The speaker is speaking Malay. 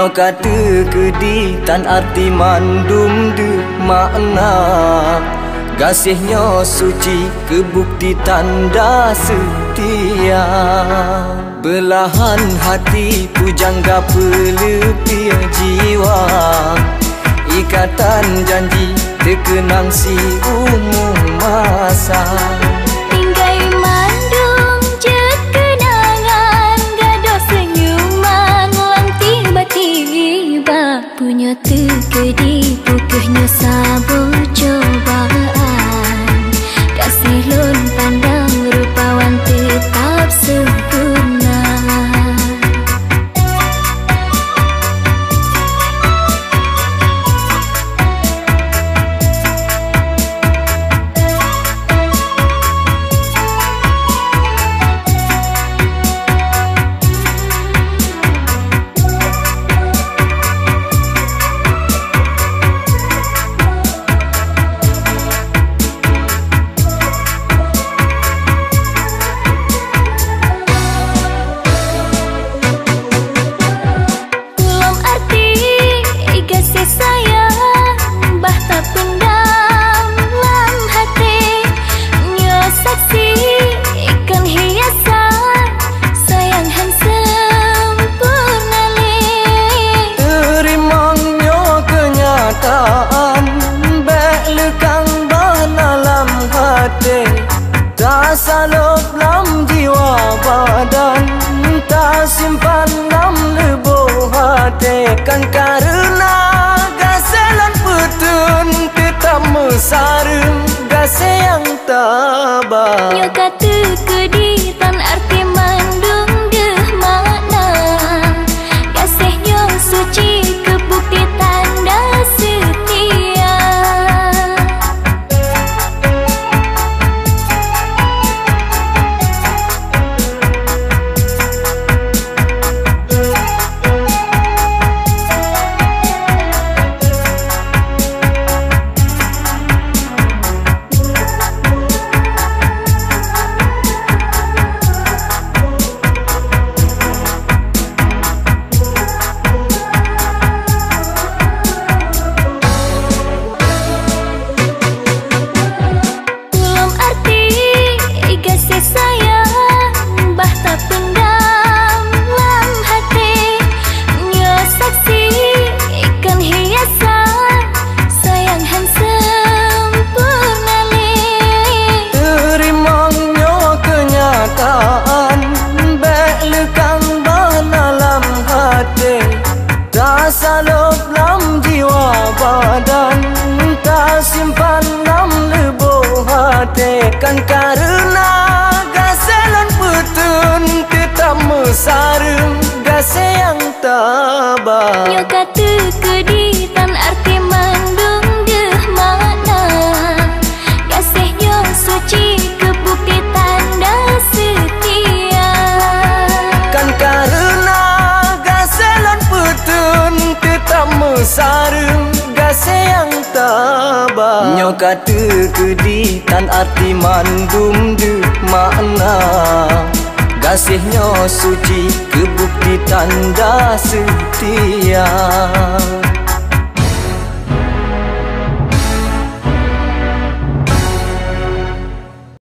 Nyo kata kedi tan arti mandum de makna. Gasihnya suci kebukti tanda setia. Belahan hati pujangga pelepih jiwa. Ikatan janji terkenang si umum masa satu deep Tak salop lam jiwa badan Tak simpan lam lebuh hati. Kan karena gaselan petun Tetap mesarung gase yang tabah Nyo kata kedi tan hati Kan karena gaselan putun Tetap mesarung gase yang tabah Nyo kata kedi tan arti mandung deh makna Gasehnya suci kebukti tanda setia. Kan karena gaselan gase yang tabah Nyo kata kedi tan arti mandum de makna. Gasihnya suci kebukti tanda setia